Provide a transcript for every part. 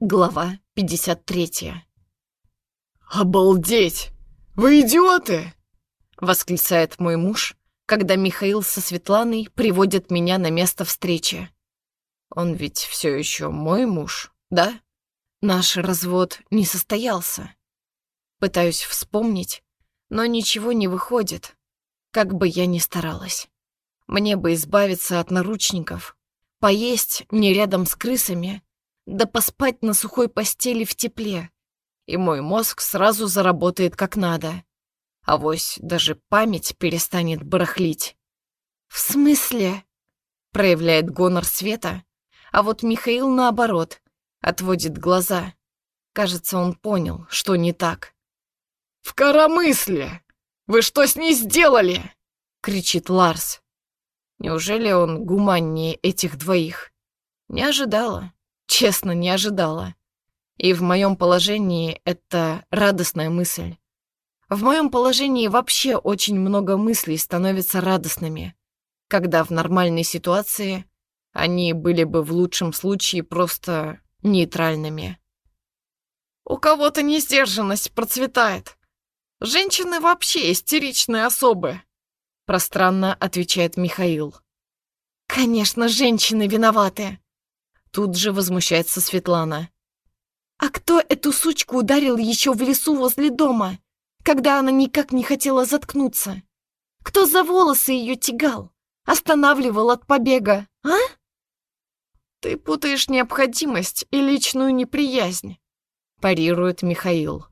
Глава 53. «Обалдеть! Вы идиоты!» — восклицает мой муж, когда Михаил со Светланой приводят меня на место встречи. Он ведь все еще мой муж, да? Наш развод не состоялся. Пытаюсь вспомнить, но ничего не выходит, как бы я ни старалась. Мне бы избавиться от наручников, поесть не рядом с крысами — да поспать на сухой постели в тепле, и мой мозг сразу заработает как надо. А вось даже память перестанет барахлить. «В смысле?» — проявляет гонор Света, а вот Михаил, наоборот, отводит глаза. Кажется, он понял, что не так. «В коромысле! Вы что с ней сделали?» — кричит Ларс. Неужели он гуманнее этих двоих? Не ожидала. Честно, не ожидала. И в моем положении это радостная мысль. В моем положении вообще очень много мыслей становятся радостными, когда в нормальной ситуации они были бы в лучшем случае просто нейтральными. У кого-то несдержанность процветает. Женщины вообще истеричные особы, пространно отвечает Михаил. Конечно, женщины виноваты. Тут же возмущается Светлана. «А кто эту сучку ударил еще в лесу возле дома, когда она никак не хотела заткнуться? Кто за волосы ее тягал, останавливал от побега, а?» «Ты путаешь необходимость и личную неприязнь», — парирует Михаил.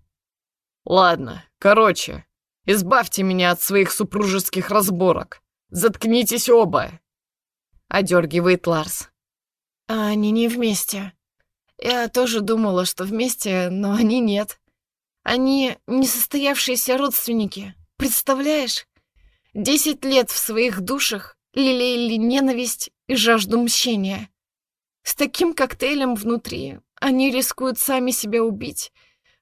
«Ладно, короче, избавьте меня от своих супружеских разборок. Заткнитесь оба!» — одергивает Ларс. А они не вместе. Я тоже думала, что вместе, но они нет. Они несостоявшиеся родственники. Представляешь? Десять лет в своих душах лелеяли ненависть и жажду мщения. С таким коктейлем внутри они рискуют сами себя убить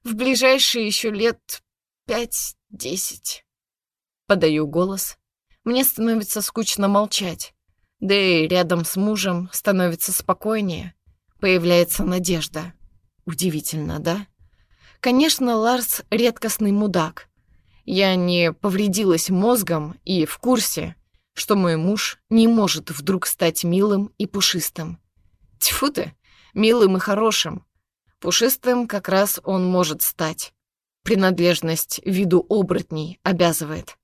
в ближайшие еще лет пять-десять. Подаю голос. Мне становится скучно молчать. Да и рядом с мужем становится спокойнее. Появляется надежда. Удивительно, да? Конечно, Ларс — редкостный мудак. Я не повредилась мозгом и в курсе, что мой муж не может вдруг стать милым и пушистым. Тьфу ты, милым и хорошим. Пушистым как раз он может стать. Принадлежность виду оборотней обязывает.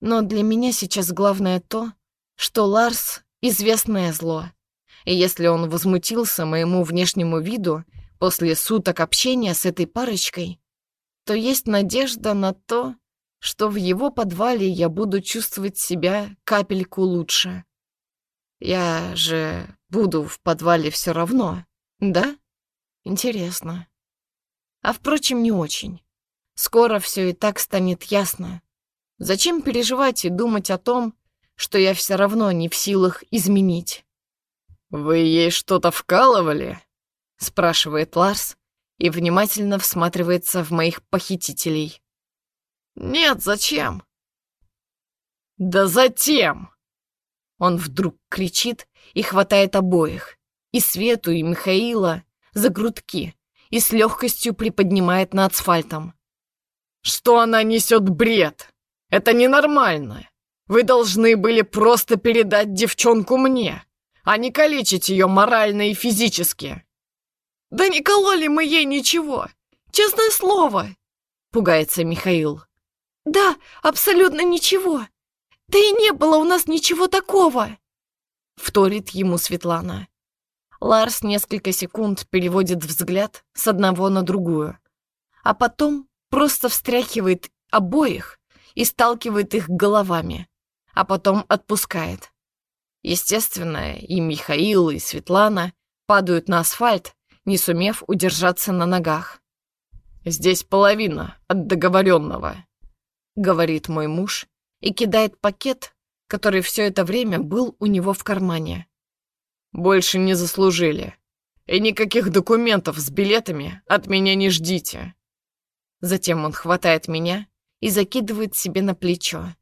Но для меня сейчас главное то, что Ларс известное зло. И если он возмутился моему внешнему виду после суток общения с этой парочкой, то есть надежда на то, что в его подвале я буду чувствовать себя капельку лучше. Я же буду в подвале все равно, да? Интересно. А впрочем, не очень. Скоро все и так станет ясно. Зачем переживать и думать о том, что я все равно не в силах изменить. «Вы ей что-то вкалывали?» — спрашивает Ларс и внимательно всматривается в моих похитителей. «Нет, зачем?» «Да затем!» Он вдруг кричит и хватает обоих, и Свету, и Михаила, за грудки, и с легкостью приподнимает над асфальтом. «Что она несет бред? Это ненормально!» Вы должны были просто передать девчонку мне, а не калечить ее морально и физически. Да не кололи мы ей ничего, честное слово, пугается Михаил. Да, абсолютно ничего. Да и не было у нас ничего такого, вторит ему Светлана. Ларс несколько секунд переводит взгляд с одного на другую, а потом просто встряхивает обоих и сталкивает их головами а потом отпускает. Естественно, и Михаил, и Светлана падают на асфальт, не сумев удержаться на ногах. «Здесь половина от договоренного», — говорит мой муж и кидает пакет, который все это время был у него в кармане. «Больше не заслужили. И никаких документов с билетами от меня не ждите». Затем он хватает меня и закидывает себе на плечо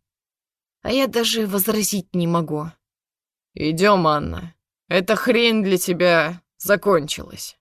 а я даже возразить не могу. «Идем, Анна. Эта хрень для тебя закончилась».